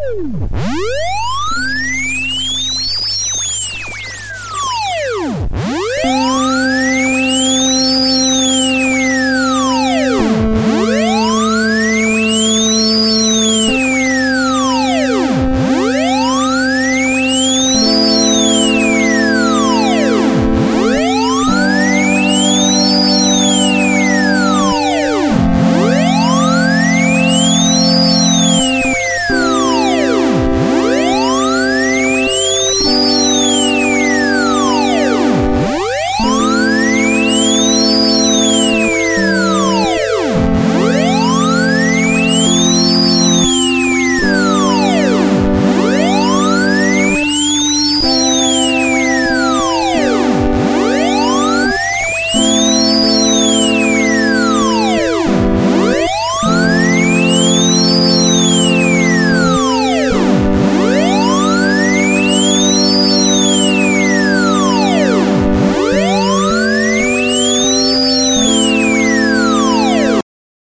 Woo!